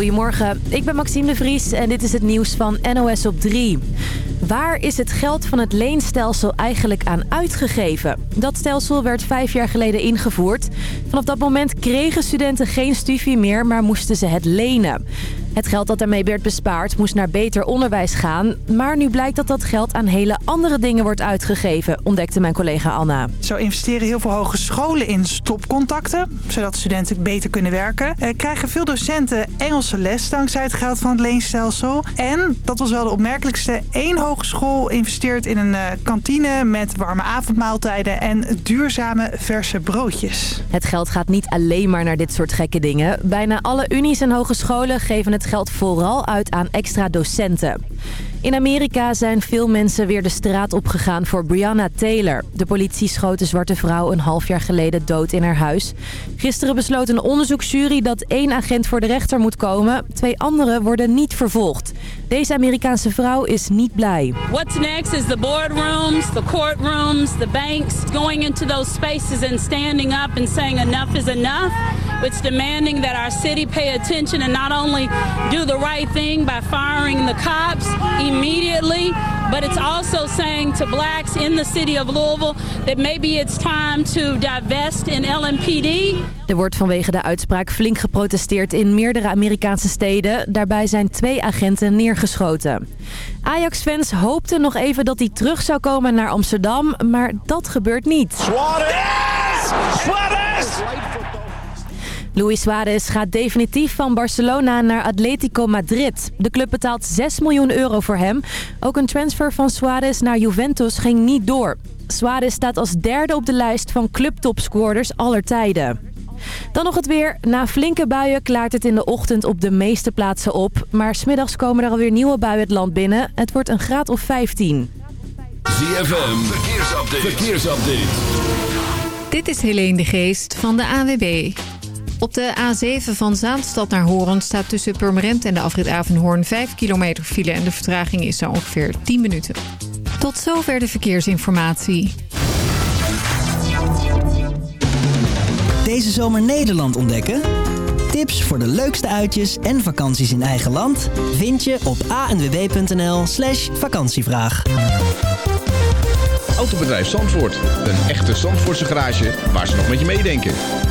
Goedemorgen, ik ben Maxime de Vries en dit is het nieuws van NOS op 3. Waar is het geld van het leenstelsel eigenlijk aan uitgegeven? Dat stelsel werd vijf jaar geleden ingevoerd. Vanaf dat moment kregen studenten geen studie meer, maar moesten ze het lenen. Het geld dat daarmee werd bespaard moest naar beter onderwijs gaan. Maar nu blijkt dat dat geld aan hele andere dingen wordt uitgegeven, ontdekte mijn collega Anna. Zo investeren heel veel hogescholen in stopcontacten, zodat studenten beter kunnen werken. Eh, krijgen veel docenten Engelse les dankzij het geld van het leenstelsel. En, dat was wel de opmerkelijkste, één hogeschool investeert in een uh, kantine met warme avondmaaltijden en duurzame verse broodjes. Het geld gaat niet alleen maar naar dit soort gekke dingen. Bijna alle unies en hogescholen geven het het geld vooral uit aan extra docenten. In Amerika zijn veel mensen weer de straat opgegaan voor Breonna Taylor. De politie schoot de zwarte vrouw een half jaar geleden dood in haar huis. Gisteren besloot een onderzoeksjury dat één agent voor de rechter moet komen. Twee anderen worden niet vervolgd. Deze Amerikaanse vrouw is niet blij. What's next is the boardrooms, the courtrooms, the banks. Going into those spaces and standing up and saying enough is enough. It's demanding that our city pay attention and not only do the right thing by firing the cops immediately, but it's also saying to blacks in the city of Louisville that maybe it's time to divest in LMPD. Er wordt vanwege de uitspraak flink geprotesteerd in meerdere Amerikaanse steden. Daarbij zijn twee agenten neergeschoten. Ajax-fans hoopten nog even dat hij terug zou komen naar Amsterdam, maar dat gebeurt niet. Suarez! Suarez! Luis Suarez gaat definitief van Barcelona naar Atletico Madrid. De club betaalt 6 miljoen euro voor hem. Ook een transfer van Suarez naar Juventus ging niet door. Suarez staat als derde op de lijst van clubtopscorers aller tijden. Dan nog het weer. Na flinke buien klaart het in de ochtend op de meeste plaatsen op. Maar smiddags komen er alweer nieuwe buien het land binnen. Het wordt een graad of 15. ZFM, verkeersupdate. verkeersupdate. Dit is Helene de Geest van de AWB. Op de A7 van Zaanstad naar Hoorn staat tussen Purmerend en de afrit Avenhoorn 5 kilometer file en de vertraging is zo ongeveer 10 minuten. Tot zover de verkeersinformatie. Deze zomer Nederland ontdekken? Tips voor de leukste uitjes en vakanties in eigen land vind je op anwb.nl slash vakantievraag. Autobedrijf Zandvoort. Een echte Zandvoortse garage waar ze nog met je meedenken.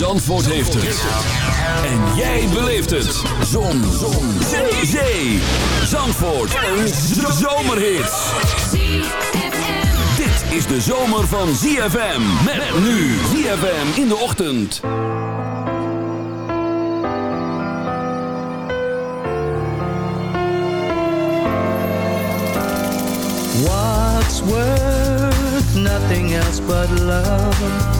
Zandvoort heeft het. En jij beleeft het. Zon. Zon. Zee. Zee. Zandvoort. Een zomerhit. Dit is de zomer van ZFM. Met nu ZFM in de ochtend. What's worth nothing else but love?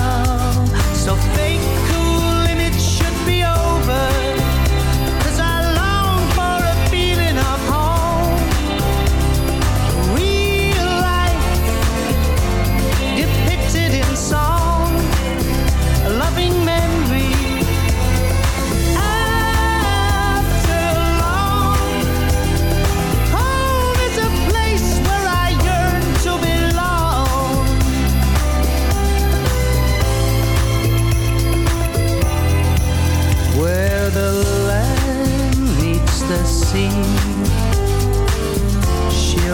so fake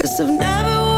Cause I've never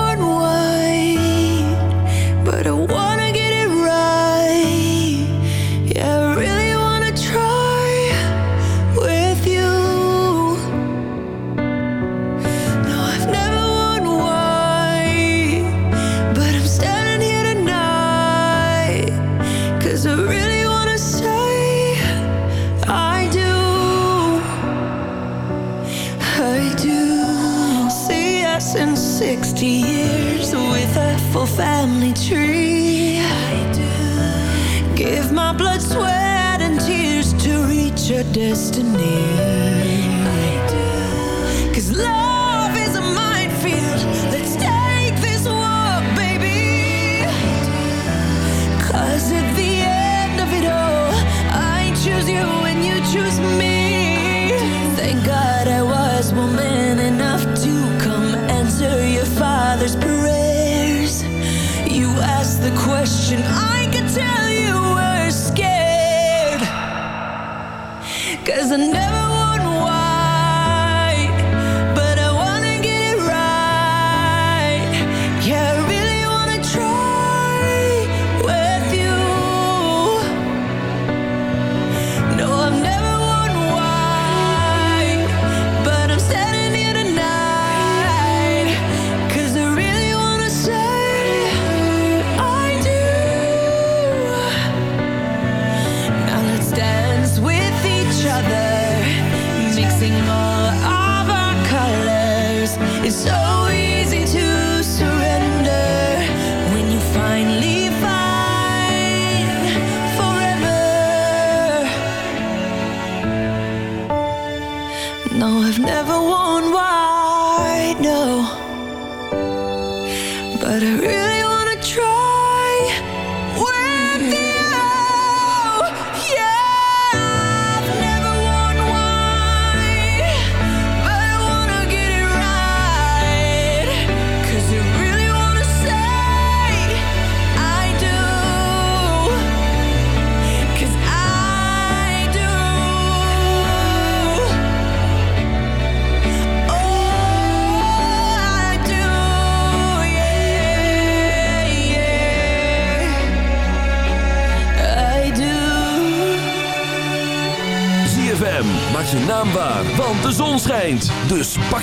destiny.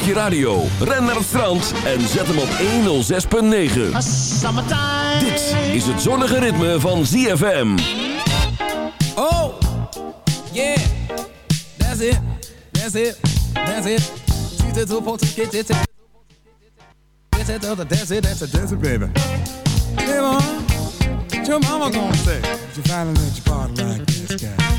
Je radio, ren naar het strand en zet hem op 106.9. Dit is het zonnige ritme van ZFM. Oh, yeah, that's it, that's it, that's it. She's the two folks get it. That's it, that's it, that's it, that's it, baby. Hey, mom, what your mama gonna say? If you finally let your party like this guy.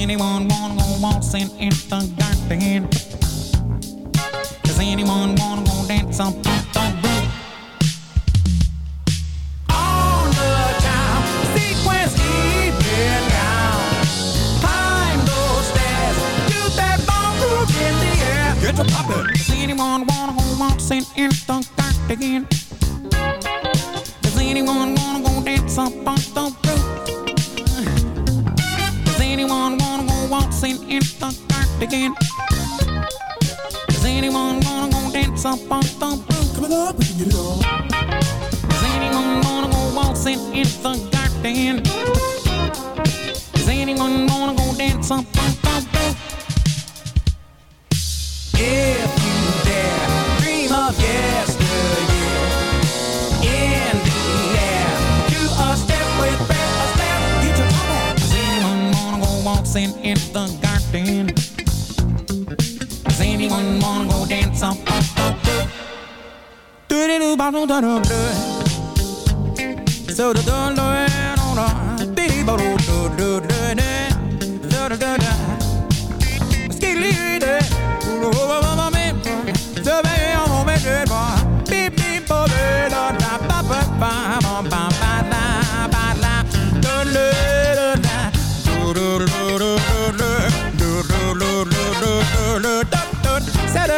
Anyone wanna go waltzing in the garden? Does anyone wanna go dance up on the roof? On the time, sequence even those do that in the air. Get. Does anyone wanna go waltzing in the garden? Does anyone wanna go dance up on again. Is anyone gonna go dance up on the roof? Coming up, we can get it on. Is anyone gonna go waltzing in the garden? Is anyone gonna go dance up on the roof? If you dare, dream of yesteryear. In the air, do a step with a step. Anyone gonna go waltzing in the garden? some. Do do do do do do. So do do do do do. Be ba do do do do do. Do do do do. Do. Do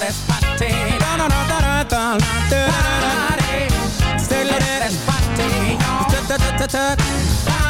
let's party. Da da da da da da da. Say let's party. Da da da da party.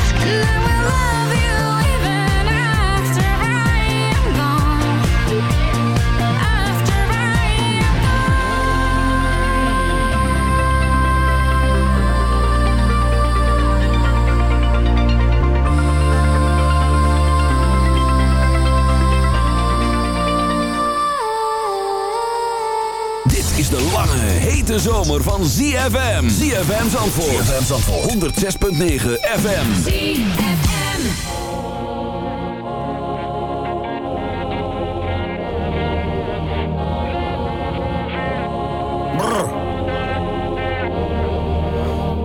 And ZFM. ZFM Zandvoort. ZFM Zandvoort. 106.9 FM.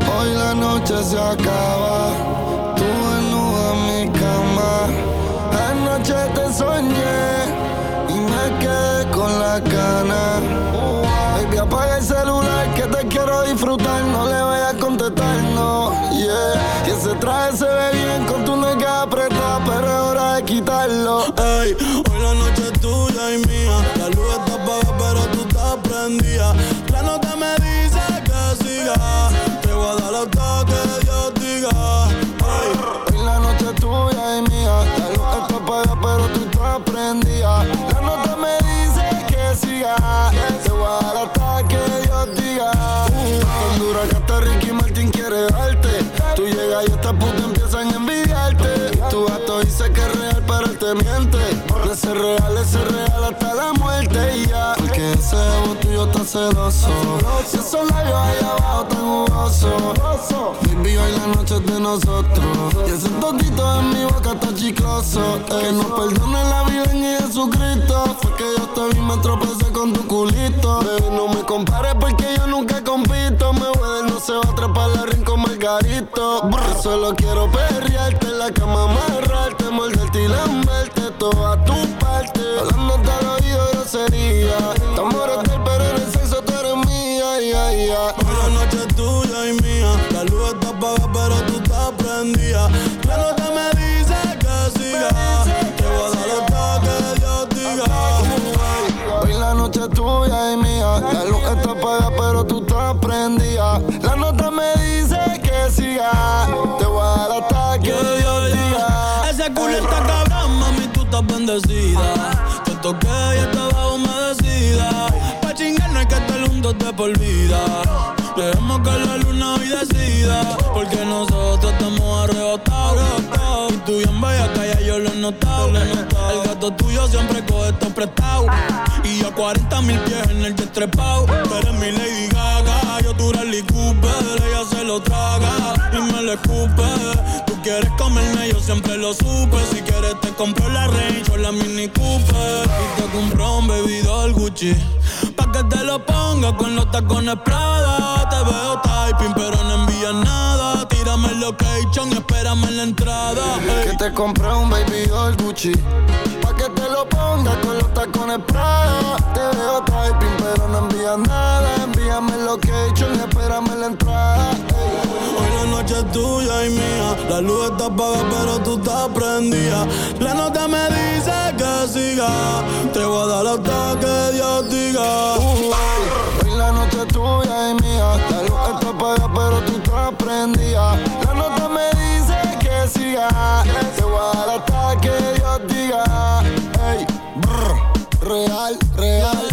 Hoy la noche se acaba, tú desnuda en mi cama. Anoche te soñé y me quedé con la gana. Hoy la noche es tuya y mía. La luz está apagada, pero tú estás prendida. La nota me dice que siga. Te voy a dar hasta que Dios diga. Hoy la noche es tuya y mía. La luz está apagada, pero tú estás prendida. La nota me dice que siga. Te voy a dar hasta que Dios diga. Tan dura que hasta Ricky Martin quiere darte. Tú llegas y estas putas empiezan a envidiarte. Tu gato dice que es real, pero él te miente. De ser real, ese real hasta la muerte y ya. Porque ese ego tuyo está celoso. Y esos labios ahí abajo tan jugosos. Baby, hoy la noche es de nosotros. Y ese toquito en mi boca está chicloso. Que nos perdone la vida en Jesucristo. Fue que yo te vi, me tropecé con tu culito. Baby, no me compares porque yo nunca margarito. Yo solo quiero perrearte en la cama, amarrarte, morderte y lamberte toda tu parte. Hablándote al oído grosería. Bendecida. Te toqué y estaba humedecida. Pa' chingar no hay que estar juntos de por vida. Dejemos que la luna hoy decida. Porque nosotros estamos arrebatados. Y tú bien bella, calla, yo lo he notado. El gato tuyo siempre coge esto prestado. Y yo 40 mil pies en el jet trepao. Tú eres mi Lady Gaga, yo tu Rally Cooper. Ella se lo traga y me lo escupe. Siempre lo supe. Si quieres te compro la Range o la Mini Cooper. Te compro un baby doll Gucci. Pa' que te lo ponga con los tacones Prada. Te veo typing, pero no envías nada. Tírame el location y espérame en la entrada. Que te compré un baby doll Gucci Pa' que te lo pongas con los tacones Prada. Te veo typing, pero no envías nada. Envíame el location y espérame en la entrada. Noche es tuya y mía. La luz está apagada, pero tú estás prendida. La nota me dice que siga. Te voy a dar hasta que Dios diga. Hoy la noche es tuya y mía. La luz está apagada, pero tú estás prendida. La nota me dice que siga. Te voy a dar hasta que Dios diga. Ey, real, real.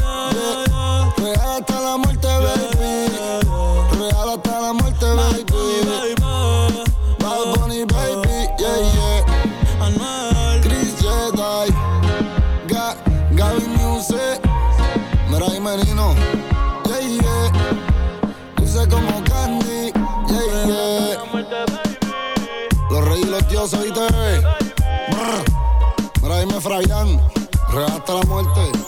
yo soy TV. Brr. Mira, dime Fabián, real la muerte.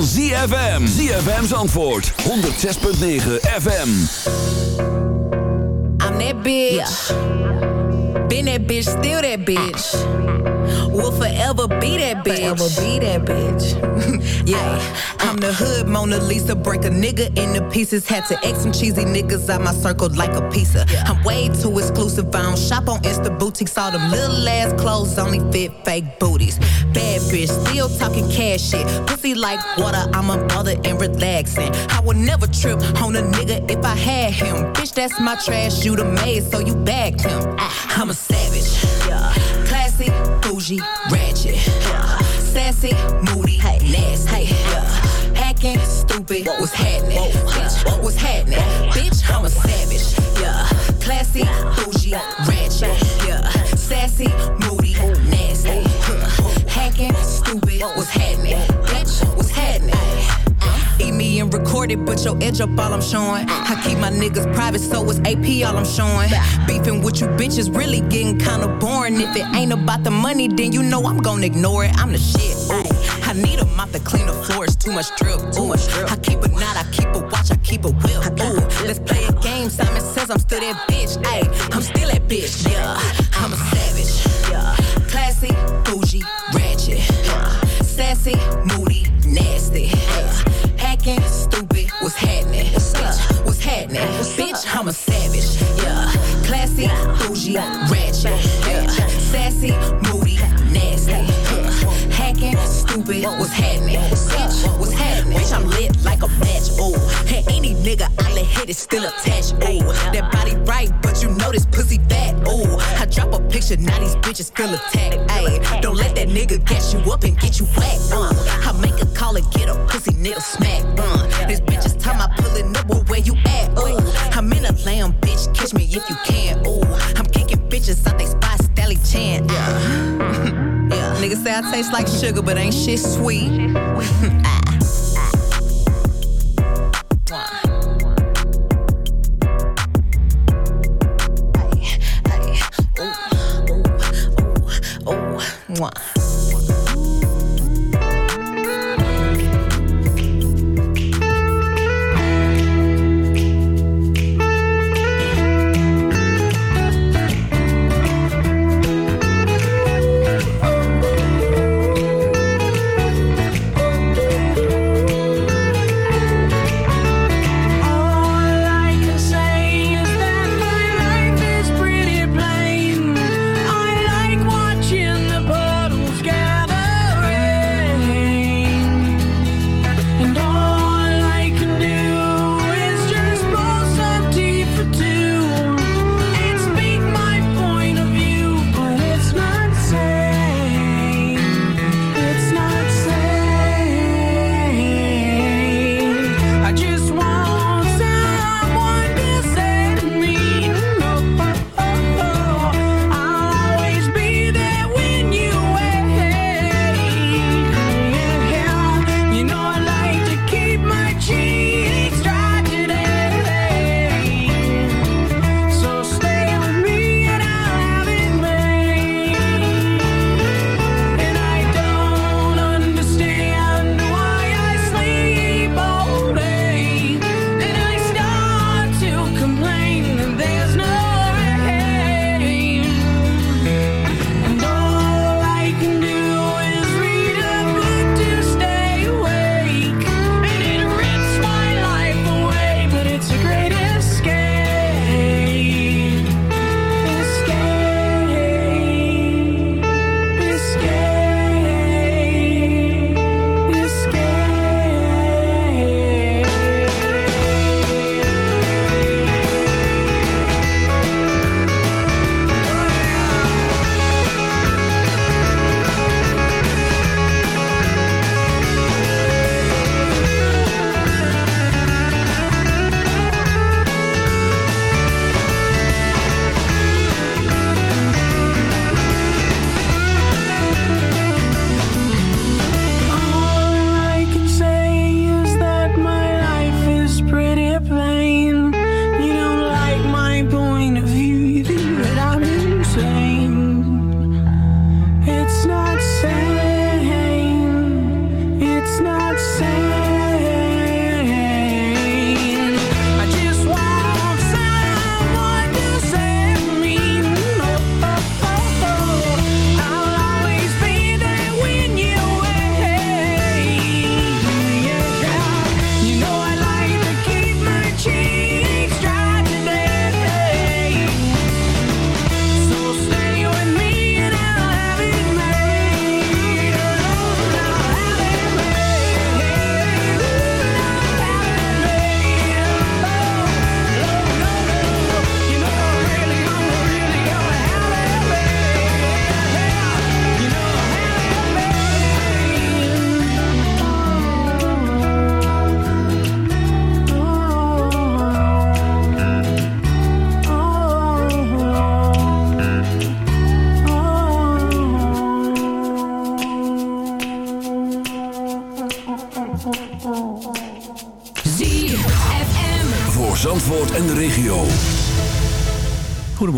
Van ZFM. ZFM's antwoord 106.9 FM. I'm that bitch. Been that bitch, still that bitch. Will forever be that bitch. Forever be that bitch. yeah, I'm the hood Mona Lisa. Break a nigga into pieces. Had to X some cheesy niggas out my circle like a pizza. I'm way too exclusive. I don't shop on Insta boutiques. All them little ass clothes only fit fake booties. Bad bitch, still talking cash shit. Pussy like water. I'm a mother and relaxing. I would never trip on a nigga if I had him. Bitch, that's my trash. You the maid, so you bagged him. Ah. I'm a bougie, ratchet. Sassy, moody, nasty. Hacking, stupid, what's happening? Bitch, what's happening? Bitch, I'm a savage. Yeah. Classy, bougie, ratchet. Yeah. Sassy, moody, nasty. Hacking, stupid, what's happening? Eat me and record it, but your edge up all I'm showing. I keep my niggas private, so it's AP all I'm showing. Beefing with you bitches really getting kinda boring. If it ain't about the money, then you know I'm gonna ignore it. I'm the shit. Ooh. I need a mop to clean the floors, too much drip. Too much drip. I keep a knot, I keep a watch, I keep a whip. Ooh, let's play a game. Simon says I'm still that bitch. Ayy, I'm still that bitch. Yeah, I'm a savage. Yeah, classy, bougie, ratchet. Sassy, moody, nasty. Hacking, stupid, what's happening? Bitch, what's happening? Bitch, I'm a savage. Yeah, classy, bougie, ratchet. Yeah, sassy, moody, nasty. Hacking, stupid, what's happening? Bitch, what's happening? Bitch, I'm lit like a match. Ooh, and any nigga I let hit is still attached. Ooh, that body right, but you know this pussy fat. Ooh, I drop a picture, now these bitches feel attacked. Ayy, don't let that nigga gas you up and get you whacked. Uh, I make a call and get a pussy nigga smack. Uh, this bitch is time I pulling up, well, where you at? Ooh, I'm in a lamb, bitch, catch me if you can. Ooh, I'm kicking bitches out they spot, Jackie Chan. Yeah. yeah, niggas say I taste like sugar, but ain't shit sweet. moi.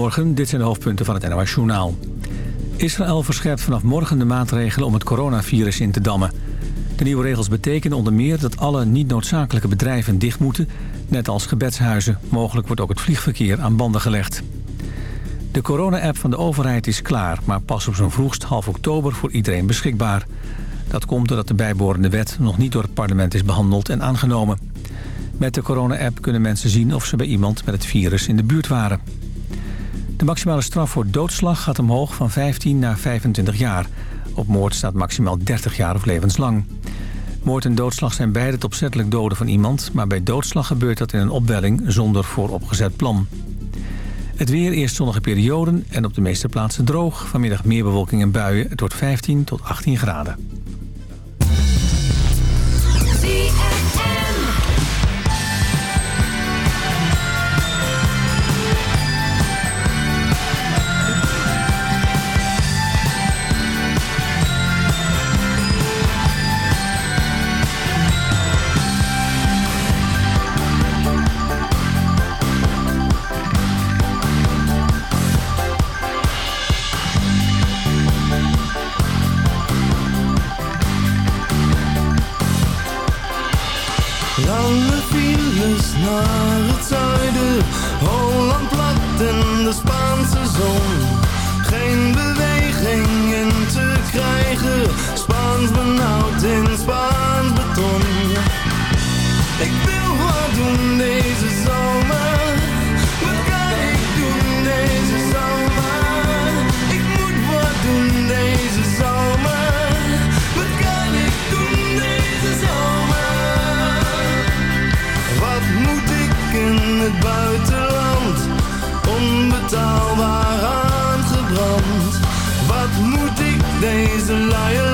Goedemorgen, dit zijn de hoofdpunten van het NOS Journaal. Israël verscherpt vanaf morgen de maatregelen om het coronavirus in te dammen. De nieuwe regels betekenen onder meer dat alle niet noodzakelijke bedrijven dicht moeten... net als gebedshuizen. Mogelijk wordt ook het vliegverkeer aan banden gelegd. De corona-app van de overheid is klaar, maar pas op zo'n vroegst half oktober voor iedereen beschikbaar. Dat komt doordat de bijbehorende wet nog niet door het parlement is behandeld en aangenomen. Met de corona-app kunnen mensen zien of ze bij iemand met het virus in de buurt waren. De maximale straf voor doodslag gaat omhoog van 15 naar 25 jaar. Op moord staat maximaal 30 jaar of levenslang. Moord en doodslag zijn beide het opzettelijk doden van iemand... maar bij doodslag gebeurt dat in een opwelling zonder vooropgezet plan. Het weer eerst zonnige perioden en op de meeste plaatsen droog. Vanmiddag meer bewolking en buien. Het wordt 15 tot 18 graden. Spaanse zon. Geen beweging in te krijgen, Spaans benauwd in Spaans beton. Ik wil wat doen deze zomer, wat kan ik doen deze zomer? Ik moet wat doen deze zomer, wat kan ik doen deze zomer? Wat moet ik in het buitenland? Moet a deze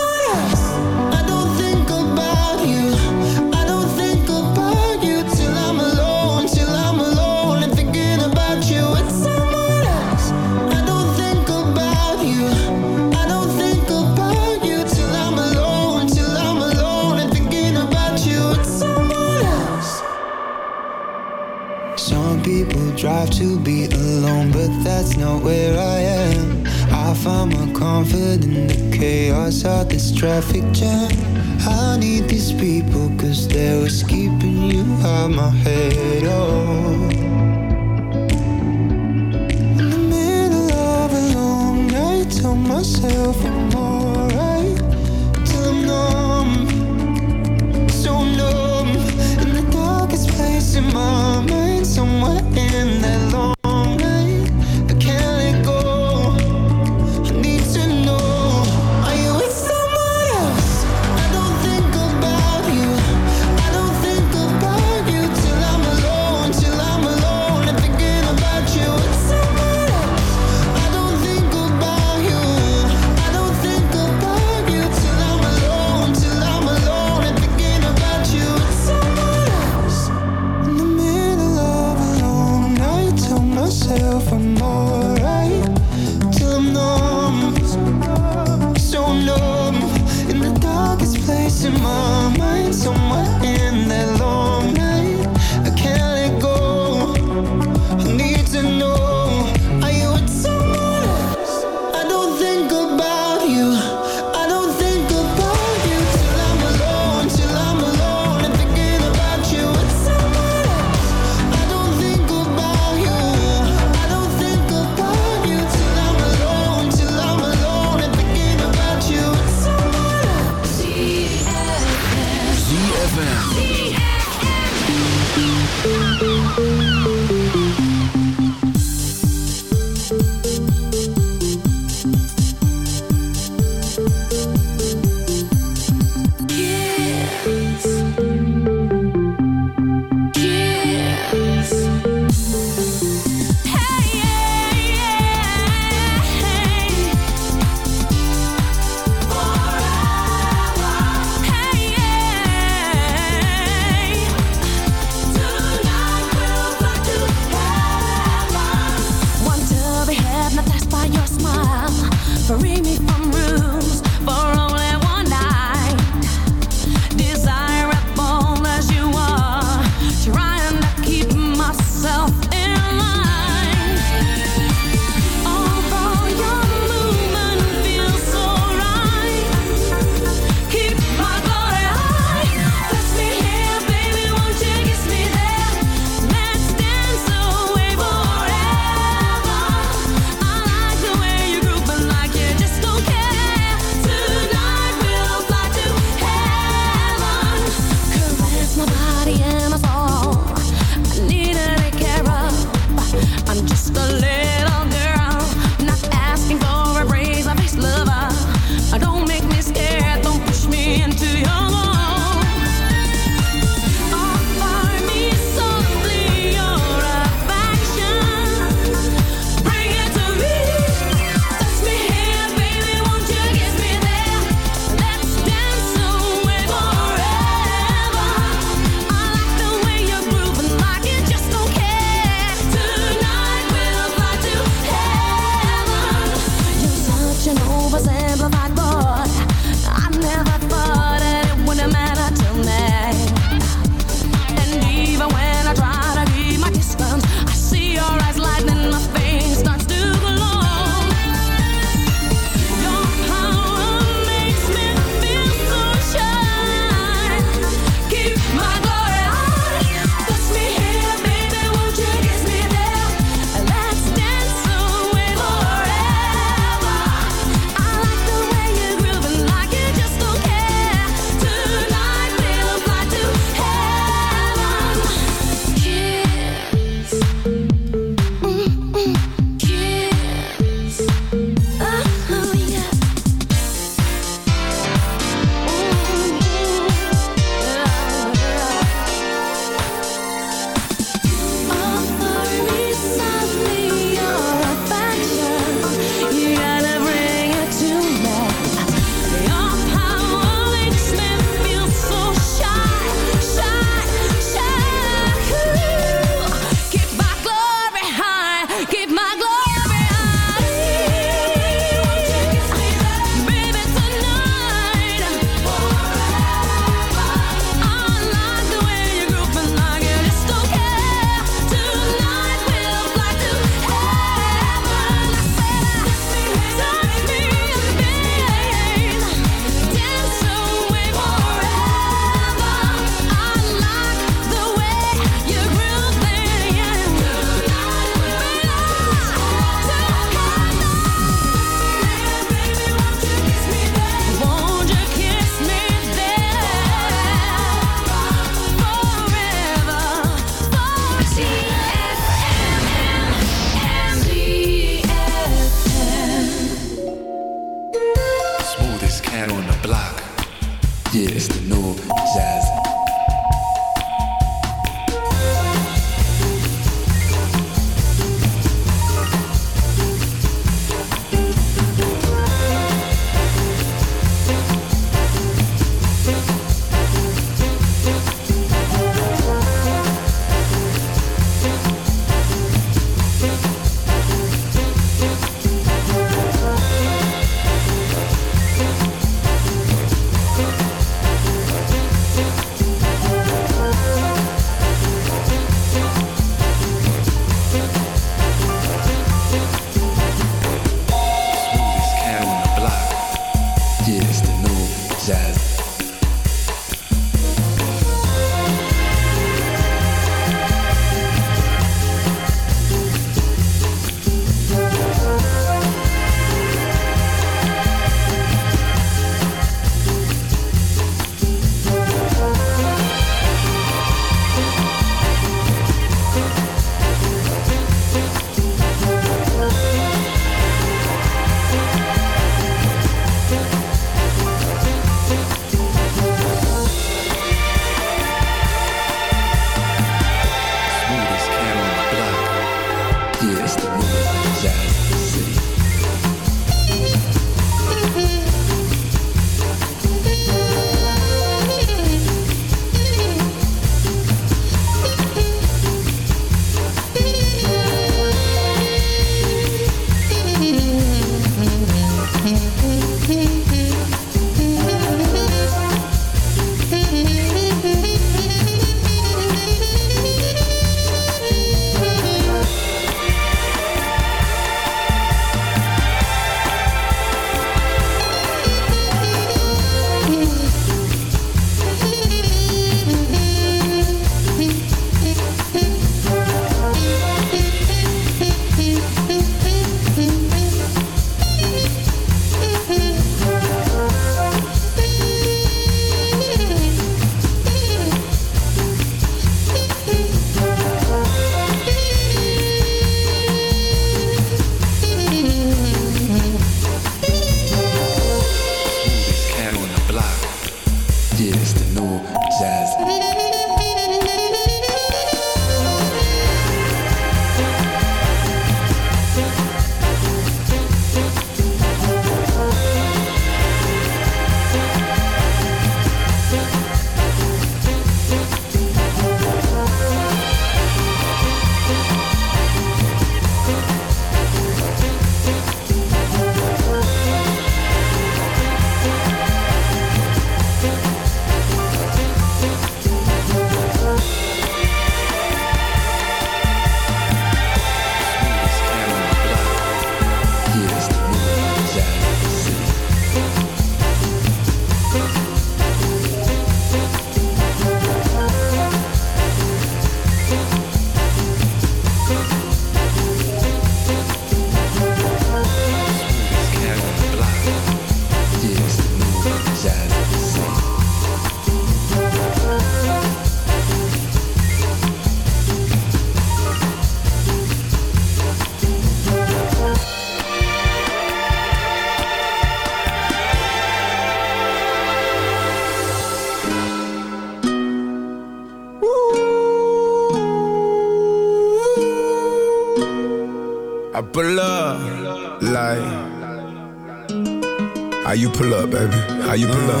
up, baby? How you pull up?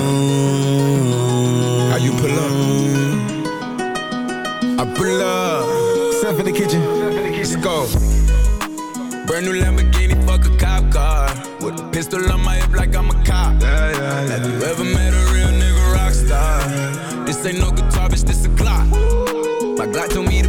How you pull up? I pull up. Step in the kitchen. Let's go. Brand new Lamborghini, fuck a cop car. With a pistol on my hip like I'm a cop. Have you ever met a real nigga rock star? This ain't no guitar, bitch, this a Glock. My Glock told me to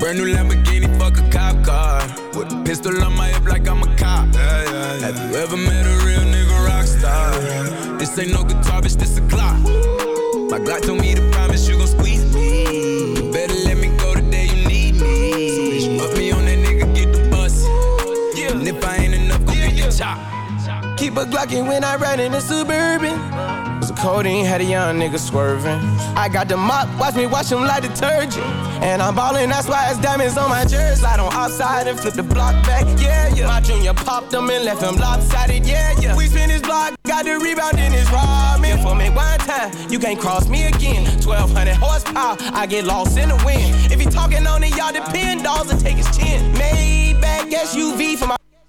Brand new Lamborghini, fuck a cop car. With a pistol on my hip like I'm a cop. Have you ever met a real nigga rock star? This ain't no guitar, bitch, this a Glock. My Glock told me to promise you gon' squeeze me. You better let me go the day you need me. So bitch, put me on that nigga, get the bus. Yeah. And if I ain't enough, go get the chop. Keep a Glockin' when I ride in the Suburban. Codeine, had a young nigga swerving. I got the mop, watch me wash him like detergent. And I'm ballin', that's why it's diamonds on my jersey. Slide on outside and flip the block back, yeah, yeah. My junior popped him and left him lopsided, yeah, yeah. We spin his block, got the rebound in his ramen. For me one time, you can't cross me again. 1200 horsepower, I get lost in the wind. If he talking on it, y'all depend, dolls and take his chin. Maybach SUV for my